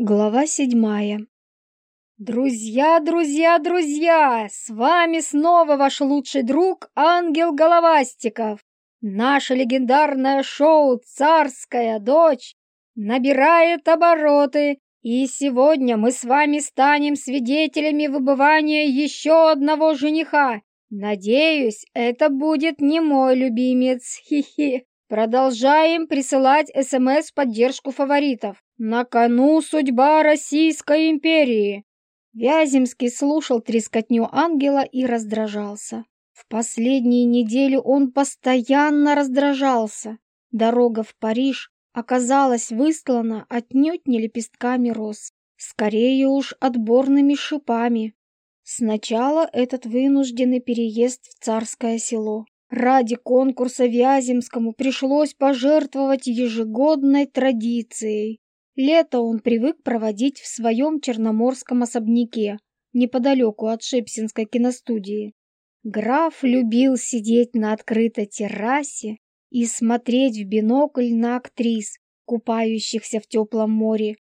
Глава седьмая. «Друзья, друзья, друзья! С вами снова ваш лучший друг Ангел Головастиков! Наше легендарное шоу «Царская дочь» набирает обороты, и сегодня мы с вами станем свидетелями выбывания еще одного жениха. Надеюсь, это будет не мой любимец, хи-хи. Продолжаем присылать СМС в поддержку фаворитов. На кону судьба Российской империи!» Вяземский слушал трескотню ангела и раздражался. В последние недели он постоянно раздражался. Дорога в Париж оказалась выстлана отнюдь не лепестками роз, скорее уж отборными шипами. Сначала этот вынужденный переезд в царское село. Ради конкурса Вяземскому пришлось пожертвовать ежегодной традицией Лето он привык проводить в своем черноморском особняке, неподалеку от Шепсинской киностудии. Граф любил сидеть на открытой террасе и смотреть в бинокль на актрис, купающихся в теплом море.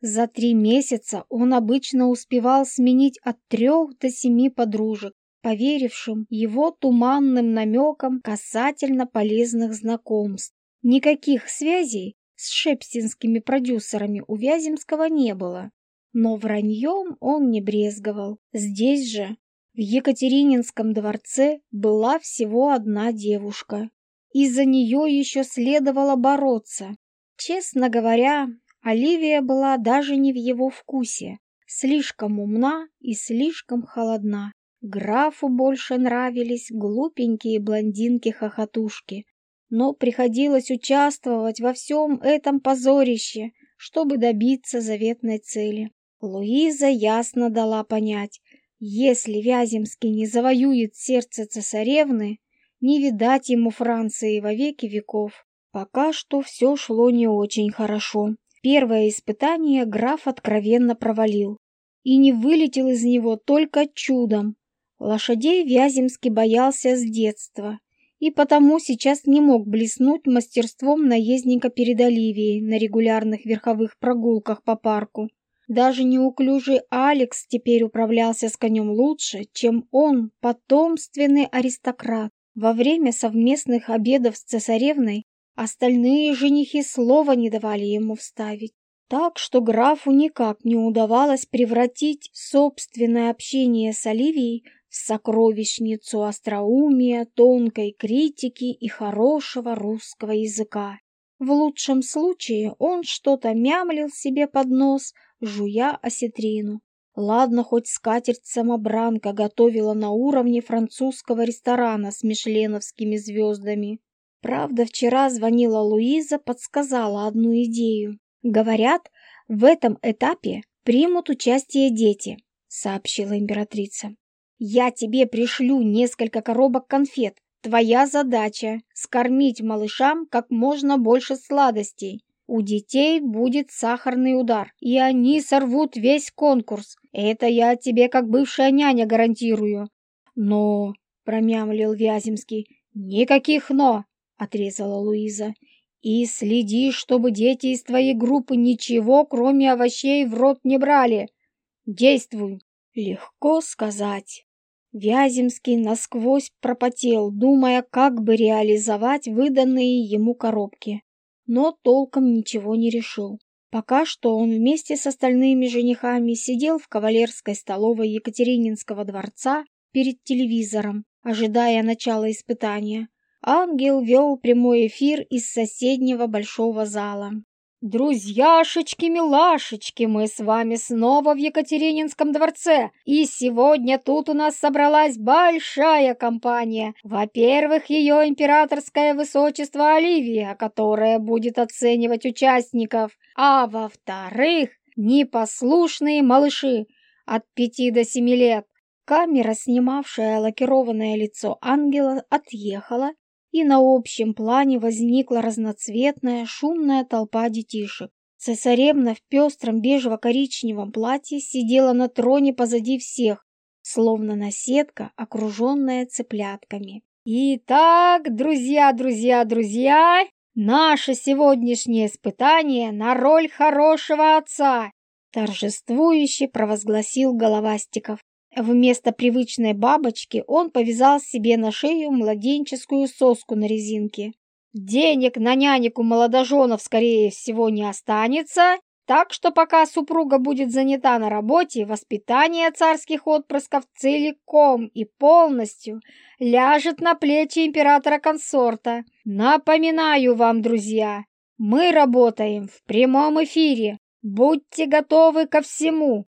За три месяца он обычно успевал сменить от трех до семи подружек, поверившим его туманным намекам касательно полезных знакомств. Никаких связей с шепсинскими продюсерами у Вяземского не было. Но враньем он не брезговал. Здесь же, в Екатерининском дворце, была всего одна девушка. И за нее еще следовало бороться. Честно говоря, Оливия была даже не в его вкусе. Слишком умна и слишком холодна. Графу больше нравились глупенькие блондинки-хохотушки, но приходилось участвовать во всем этом позорище, чтобы добиться заветной цели. Луиза ясно дала понять, если Вяземский не завоюет сердце цесаревны, не видать ему Франции во веки веков. Пока что все шло не очень хорошо. Первое испытание граф откровенно провалил. И не вылетел из него только чудом. Лошадей Вяземский боялся с детства и потому сейчас не мог блеснуть мастерством наездника перед Оливией на регулярных верховых прогулках по парку. Даже неуклюжий Алекс теперь управлялся с конем лучше, чем он, потомственный аристократ. Во время совместных обедов с цесаревной остальные женихи слова не давали ему вставить. Так что графу никак не удавалось превратить собственное общение с Оливией сокровищницу остроумия, тонкой критики и хорошего русского языка. В лучшем случае он что-то мямлил себе под нос, жуя осетрину. Ладно, хоть скатерть-самобранка готовила на уровне французского ресторана с мишленовскими звездами. Правда, вчера звонила Луиза, подсказала одну идею. Говорят, в этом этапе примут участие дети, сообщила императрица. Я тебе пришлю несколько коробок конфет. Твоя задача – скормить малышам как можно больше сладостей. У детей будет сахарный удар, и они сорвут весь конкурс. Это я тебе как бывшая няня гарантирую. Но, – промямлил Вяземский, – никаких «но», – отрезала Луиза. И следи, чтобы дети из твоей группы ничего, кроме овощей, в рот не брали. Действуй. Легко сказать. Вяземский насквозь пропотел, думая, как бы реализовать выданные ему коробки, но толком ничего не решил. Пока что он вместе с остальными женихами сидел в кавалерской столовой Екатерининского дворца перед телевизором, ожидая начала испытания. Ангел вел прямой эфир из соседнего большого зала. «Друзьяшечки, милашечки, мы с вами снова в Екатерининском дворце, и сегодня тут у нас собралась большая компания. Во-первых, ее императорское высочество Оливия, которая будет оценивать участников, а во-вторых, непослушные малыши от пяти до семи лет. Камера, снимавшая лакированное лицо ангела, отъехала, и на общем плане возникла разноцветная шумная толпа детишек. Цесаревна в пестром бежево-коричневом платье сидела на троне позади всех, словно наседка, окруженная цыплятками. «Итак, друзья, друзья, друзья, наше сегодняшнее испытание на роль хорошего отца!» торжествующе провозгласил Головастиков. Вместо привычной бабочки он повязал себе на шею младенческую соску на резинке. Денег на нянеку молодоженов, скорее всего, не останется, так что пока супруга будет занята на работе, воспитание царских отпрысков целиком и полностью ляжет на плечи императора-консорта. Напоминаю вам, друзья, мы работаем в прямом эфире. Будьте готовы ко всему.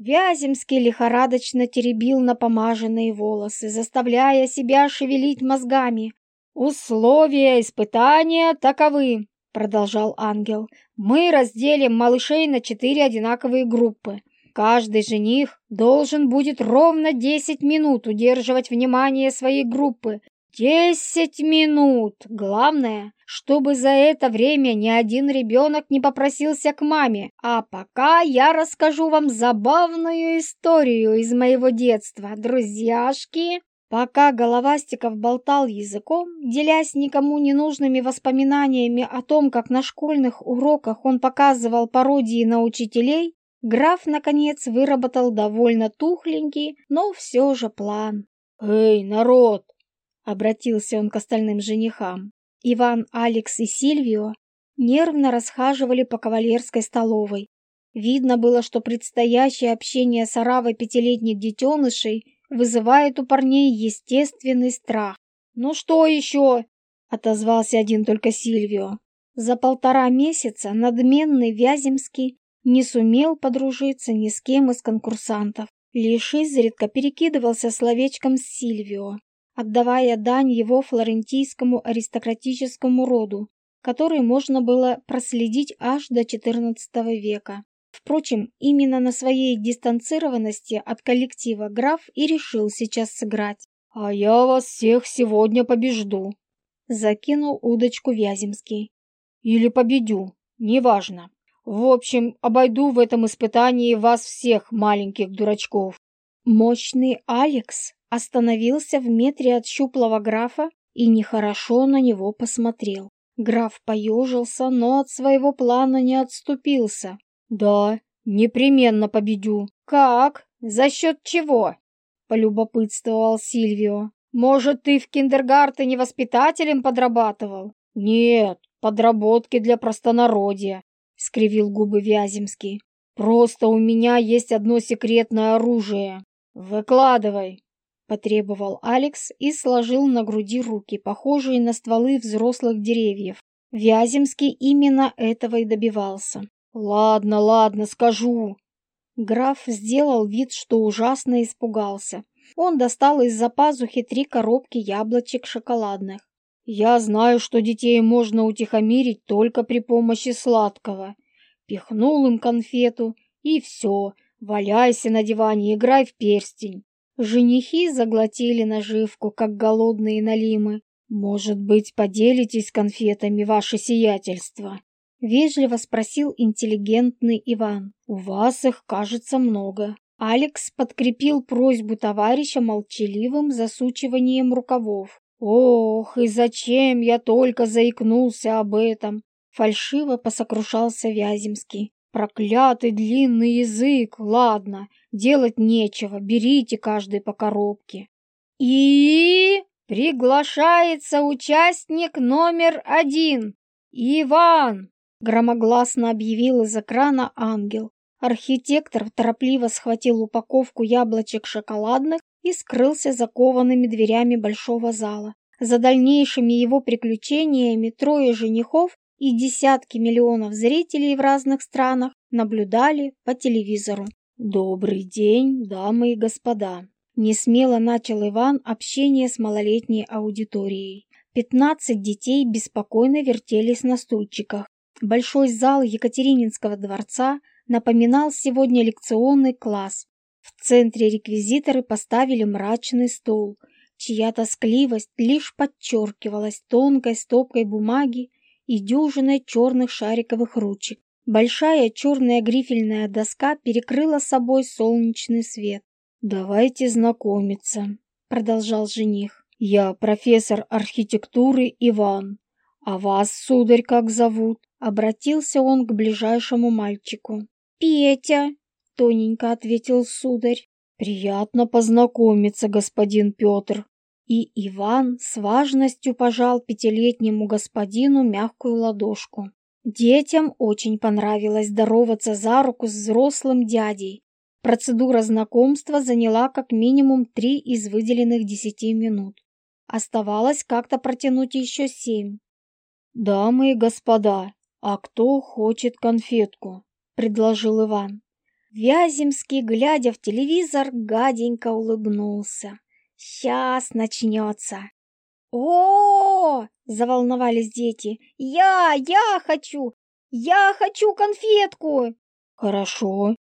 Вяземский лихорадочно теребил напомаженные волосы, заставляя себя шевелить мозгами. «Условия испытания таковы», — продолжал ангел. «Мы разделим малышей на четыре одинаковые группы. Каждый жених должен будет ровно десять минут удерживать внимание своей группы. Десять минут! Главное, чтобы за это время ни один ребенок не попросился к маме. А пока я расскажу вам забавную историю из моего детства, друзьяшки. Пока Головастиков болтал языком, делясь никому ненужными воспоминаниями о том, как на школьных уроках он показывал пародии на учителей, граф, наконец, выработал довольно тухленький, но все же план. «Эй, народ!» — обратился он к остальным женихам. Иван, Алекс и Сильвио нервно расхаживали по кавалерской столовой. Видно было, что предстоящее общение с оравой пятилетних детенышей вызывает у парней естественный страх. «Ну что еще?» – отозвался один только Сильвио. За полтора месяца надменный Вяземский не сумел подружиться ни с кем из конкурсантов, лишь изредка перекидывался словечком с Сильвио отдавая дань его флорентийскому аристократическому роду, который можно было проследить аж до XIV века. Впрочем, именно на своей дистанцированности от коллектива граф и решил сейчас сыграть. «А я вас всех сегодня побежду», — закинул удочку Вяземский. «Или победю, неважно. В общем, обойду в этом испытании вас всех, маленьких дурачков». Мощный Алекс остановился в метре от щуплого графа и нехорошо на него посмотрел. Граф поежился, но от своего плана не отступился. «Да, непременно победю». «Как? За счет чего?» – полюбопытствовал Сильвио. «Может, ты в киндергартене воспитателем подрабатывал?» «Нет, подработки для простонародья», – скривил губы Вяземский. «Просто у меня есть одно секретное оружие. Выкладывай» потребовал Алекс и сложил на груди руки, похожие на стволы взрослых деревьев. Вяземский именно этого и добивался. «Ладно, ладно, скажу!» Граф сделал вид, что ужасно испугался. Он достал из-за пазухи три коробки яблочек шоколадных. «Я знаю, что детей можно утихомирить только при помощи сладкого». Пихнул им конфету, и все, валяйся на диване, играй в перстень. Женихи заглотили наживку, как голодные налимы. Может быть, поделитесь конфетами, ваше сиятельство? Вежливо спросил интеллигентный Иван. У вас их, кажется, много. Алекс подкрепил просьбу товарища молчаливым засучиванием рукавов. «Ох, и зачем я только заикнулся об этом!» Фальшиво посокрушался Вяземский. Проклятый длинный язык, ладно, делать нечего, берите каждый по коробке. И приглашается участник номер один, Иван, громогласно объявил из экрана ангел. Архитектор торопливо схватил упаковку яблочек шоколадных и скрылся за коваными дверями большого зала. За дальнейшими его приключениями трое женихов и десятки миллионов зрителей в разных странах наблюдали по телевизору. «Добрый день, дамы и господа!» Несмело начал Иван общение с малолетней аудиторией. Пятнадцать детей беспокойно вертелись на стульчиках. Большой зал Екатерининского дворца напоминал сегодня лекционный класс. В центре реквизиторы поставили мрачный стол, чья тоскливость лишь подчеркивалась тонкой стопкой бумаги и дюжиной черных шариковых ручек. Большая черная грифельная доска перекрыла собой солнечный свет. «Давайте знакомиться», — продолжал жених. «Я профессор архитектуры Иван. А вас, сударь, как зовут?» Обратился он к ближайшему мальчику. «Петя», — тоненько ответил сударь. «Приятно познакомиться, господин Петр», и Иван с важностью пожал пятилетнему господину мягкую ладошку. Детям очень понравилось здороваться за руку с взрослым дядей. Процедура знакомства заняла как минимум три из выделенных десяти минут. Оставалось как-то протянуть еще семь. «Дамы и господа, а кто хочет конфетку?» – предложил Иван. Вяземский, глядя в телевизор, гаденько улыбнулся. Сейчас начнется. «О!» – заволновались дети. «Я, я хочу! Я хочу конфетку!» «Хорошо,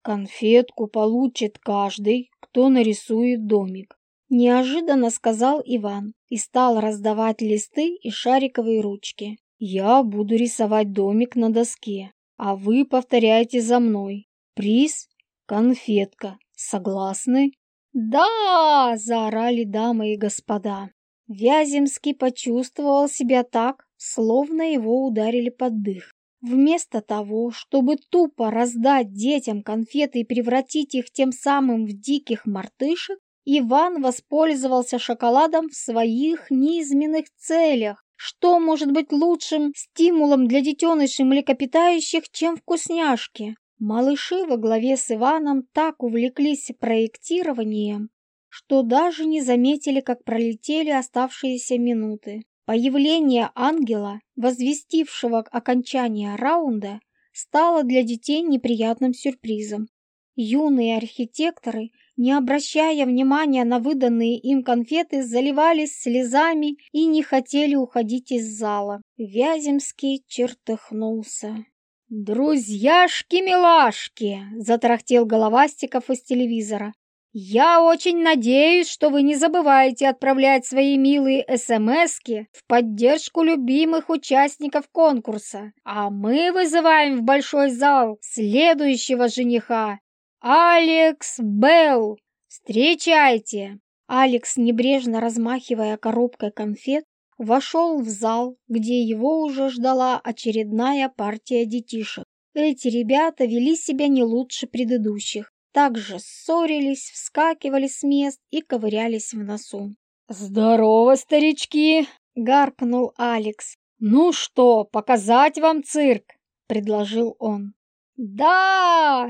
конфетку получит каждый, кто нарисует домик», – неожиданно сказал Иван и стал раздавать листы и шариковые ручки. «Я буду рисовать домик на доске, а вы повторяете за мной. Приз – конфетка. Согласны?» «Да!» – заорали дамы и господа. Вяземский почувствовал себя так, словно его ударили под дых. Вместо того, чтобы тупо раздать детям конфеты и превратить их тем самым в диких мартышек, Иван воспользовался шоколадом в своих низменных целях. Что может быть лучшим стимулом для детенышей млекопитающих, чем вкусняшки? Малыши во главе с Иваном так увлеклись проектированием, что даже не заметили, как пролетели оставшиеся минуты. Появление ангела, возвестившего окончание раунда, стало для детей неприятным сюрпризом. Юные архитекторы, не обращая внимания на выданные им конфеты, заливались слезами и не хотели уходить из зала. Вяземский чертыхнулся. «Друзьяшки, милашки!» – затрахтел Головастиков из телевизора. «Я очень надеюсь, что вы не забываете отправлять свои милые СМСки в поддержку любимых участников конкурса, а мы вызываем в большой зал следующего жениха – Алекс Белл! Встречайте!» Алекс, небрежно размахивая коробкой конфет, вошел в зал, где его уже ждала очередная партия детишек. Эти ребята вели себя не лучше предыдущих, также ссорились, вскакивали с мест и ковырялись в носу. «Здорово, старички!» – гаркнул Алекс. «Ну что, показать вам цирк?» – предложил он. «Да!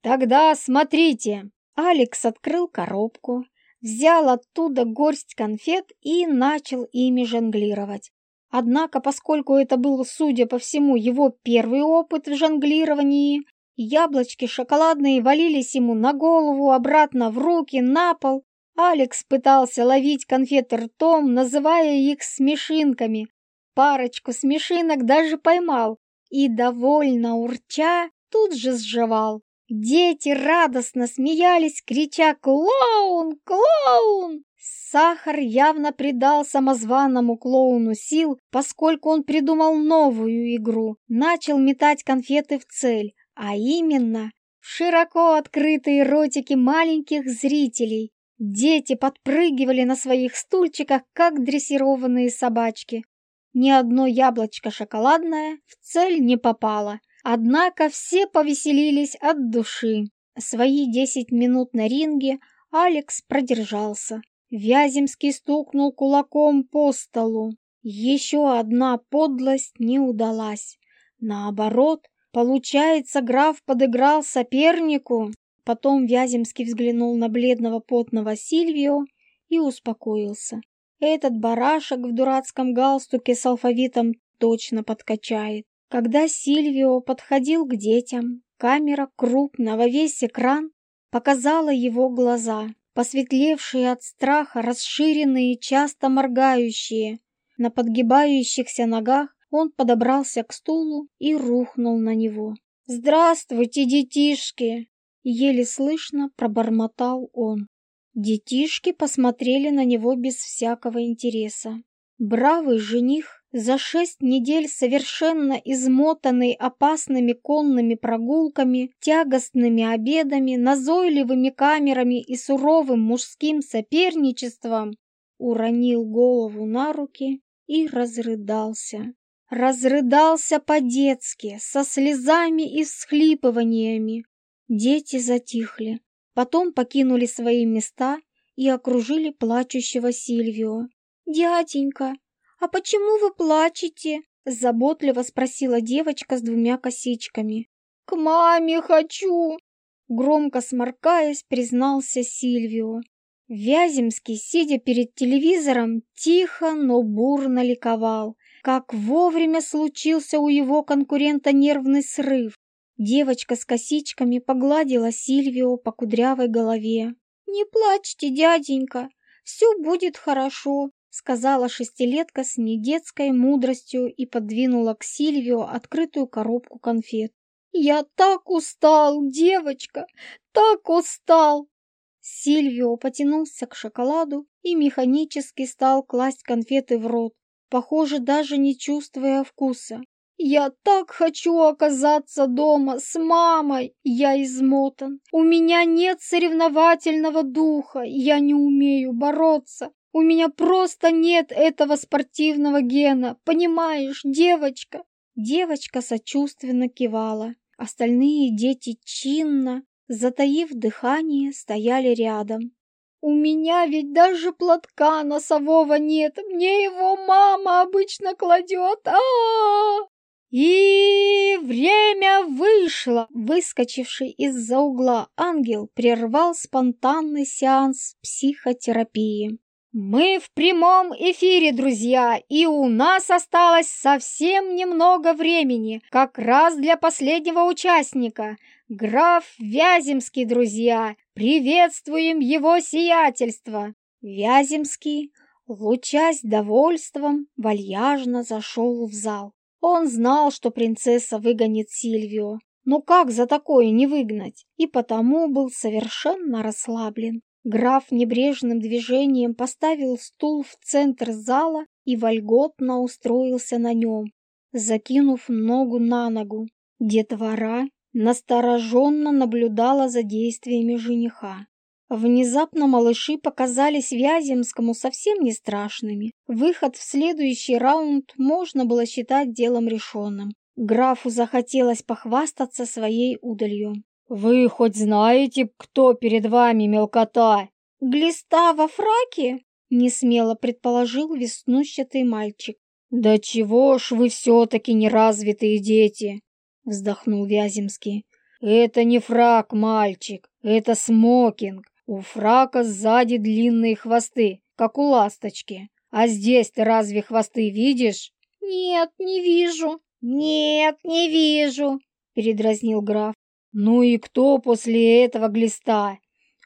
Тогда смотрите!» Алекс открыл коробку, взял оттуда горсть конфет и начал ими жонглировать. Однако, поскольку это был, судя по всему, его первый опыт в жонглировании, яблочки шоколадные валились ему на голову, обратно в руки, на пол. Алекс пытался ловить конфеты ртом, называя их смешинками. Парочку смешинок даже поймал и, довольно урча, тут же сживал. Дети радостно смеялись, крича «Клоун! Клоун!». Сахар явно придал самозваному клоуну сил, поскольку он придумал новую игру, начал метать конфеты в цель, а именно в широко открытые ротики маленьких зрителей. Дети подпрыгивали на своих стульчиках, как дрессированные собачки. Ни одно яблочко шоколадное в цель не попало. Однако все повеселились от души. Свои десять минут на ринге Алекс продержался. Вяземский стукнул кулаком по столу. Еще одна подлость не удалась. Наоборот, получается, граф подыграл сопернику. Потом Вяземский взглянул на бледного потного Сильвио и успокоился. Этот барашек в дурацком галстуке с алфавитом точно подкачает. Когда Сильвио подходил к детям, камера крупного весь экран показала его глаза, посветлевшие от страха, расширенные, часто моргающие. На подгибающихся ногах он подобрался к стулу и рухнул на него. «Здравствуйте, детишки!» — еле слышно пробормотал он. Детишки посмотрели на него без всякого интереса. Бравый жених за шесть недель совершенно измотанный опасными конными прогулками, тягостными обедами, назойливыми камерами и суровым мужским соперничеством, уронил голову на руки и разрыдался. Разрыдался по-детски, со слезами и всхлипываниями. Дети затихли, потом покинули свои места и окружили плачущего Сильвио. «Дяденька, а почему вы плачете?» – заботливо спросила девочка с двумя косичками. «К маме хочу!» – громко сморкаясь, признался Сильвио. Вяземский, сидя перед телевизором, тихо, но бурно ликовал. Как вовремя случился у его конкурента нервный срыв. Девочка с косичками погладила Сильвио по кудрявой голове. «Не плачьте, дяденька, все будет хорошо сказала шестилетка с недетской мудростью и подвинула к Сильвио открытую коробку конфет. «Я так устал, девочка, так устал!» Сильвио потянулся к шоколаду и механически стал класть конфеты в рот, похоже, даже не чувствуя вкуса. «Я так хочу оказаться дома с мамой! Я измотан! У меня нет соревновательного духа! Я не умею бороться! У меня просто нет этого спортивного гена, понимаешь, девочка?» Девочка сочувственно кивала. Остальные дети чинно, затаив дыхание, стояли рядом. «У меня ведь даже платка носового нет, мне его мама обычно кладет, а, -а, -а, И время вышло! Выскочивший из-за угла ангел прервал спонтанный сеанс психотерапии. Мы в прямом эфире, друзья, и у нас осталось совсем немного времени, как раз для последнего участника. Граф Вяземский, друзья, приветствуем его сиятельство. Вяземский, лучась довольством, вальяжно зашел в зал. Он знал, что принцесса выгонит Сильвио, но как за такое не выгнать? И потому был совершенно расслаблен. Граф небрежным движением поставил стул в центр зала и вольготно устроился на нем, закинув ногу на ногу. Детвора настороженно наблюдала за действиями жениха. Внезапно малыши показались Вяземскому совсем не страшными. Выход в следующий раунд можно было считать делом решенным. Графу захотелось похвастаться своей удалью. Вы хоть знаете, кто перед вами мелкота? Глиста во фраке? Несмело предположил веснущатый мальчик. Да чего ж вы все-таки неразвитые дети? Вздохнул Вяземский. Это не фрак, мальчик, это смокинг. У фрака сзади длинные хвосты, как у ласточки. А здесь ты разве хвосты видишь? Нет, не вижу. Нет, не вижу, передразнил граф. Ну и кто после этого глиста?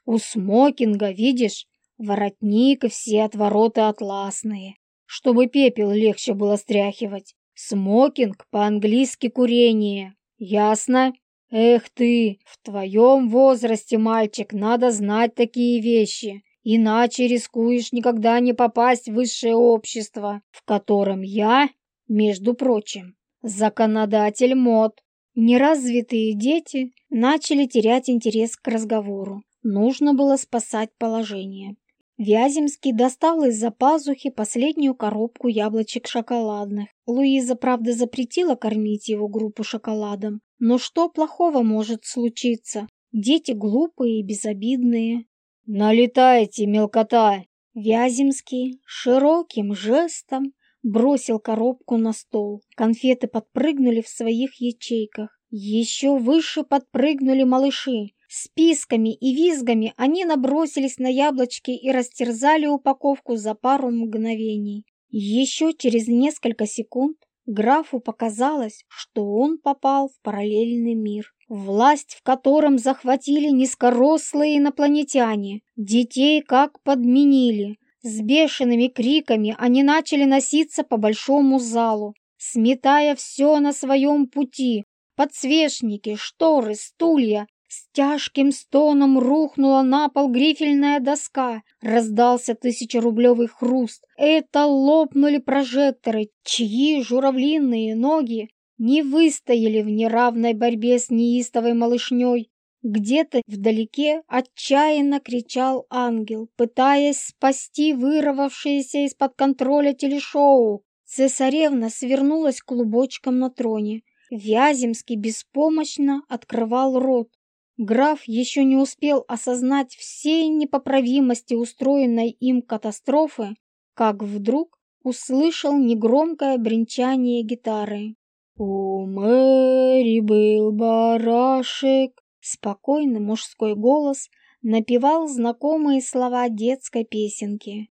У смокинга, видишь, воротник и все отвороты атласные, чтобы пепел легче было стряхивать. Смокинг по-английски курение. Ясно? Эх ты, в твоем возрасте, мальчик, надо знать такие вещи, иначе рискуешь никогда не попасть в высшее общество, в котором я, между прочим, законодатель мод. Неразвитые дети начали терять интерес к разговору. Нужно было спасать положение. Вяземский достал из-за пазухи последнюю коробку яблочек шоколадных. Луиза, правда, запретила кормить его группу шоколадом. Но что плохого может случиться? Дети глупые и безобидные. «Налетайте, мелкота!» Вяземский широким жестом бросил коробку на стол. Конфеты подпрыгнули в своих ячейках. Еще выше подпрыгнули малыши. Списками и визгами они набросились на яблочки и растерзали упаковку за пару мгновений. Еще через несколько секунд графу показалось, что он попал в параллельный мир, власть в котором захватили низкорослые инопланетяне, детей как подменили, с бешеными криками они начали носиться по большому залу, сметая все на своем пути. Подсвечники, шторы, стулья. С тяжким стоном рухнула на пол грифельная доска. Раздался тысячерублевый хруст. Это лопнули прожекторы, чьи журавлиные ноги не выстояли в неравной борьбе с неистовой малышней. Где-то вдалеке отчаянно кричал ангел, пытаясь спасти вырвавшееся из-под контроля телешоу. Цесаревна свернулась клубочком на троне. Вяземский беспомощно открывал рот. Граф еще не успел осознать всей непоправимости устроенной им катастрофы, как вдруг услышал негромкое бренчание гитары. У Мэри был барашек, Спокойный мужской голос напевал знакомые слова детской песенки.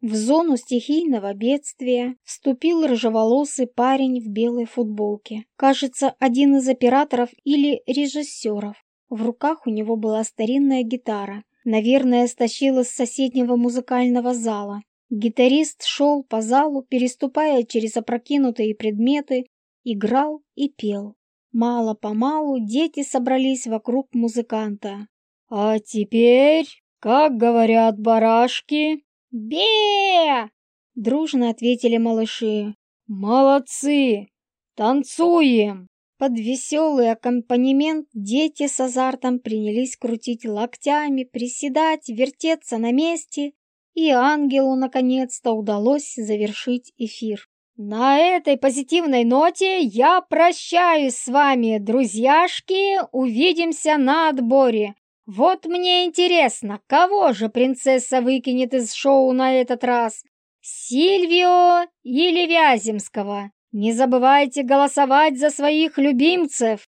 В зону стихийного бедствия вступил рыжеволосый парень в белой футболке. Кажется, один из операторов или режиссеров. В руках у него была старинная гитара. Наверное, стащила с соседнего музыкального зала. Гитарист шел по залу, переступая через опрокинутые предметы, играл и пел. Мало-помалу дети собрались вокруг музыканта. «А теперь, как говорят барашки, бе дружно ответили малыши. «Молодцы! Танцуем!» Под веселый аккомпанемент дети с азартом принялись крутить локтями, приседать, вертеться на месте, и ангелу наконец-то удалось завершить эфир. На этой позитивной ноте я прощаюсь с вами, друзьяшки, увидимся на отборе. Вот мне интересно, кого же принцесса выкинет из шоу на этот раз? Сильвио или Вяземского? Не забывайте голосовать за своих любимцев!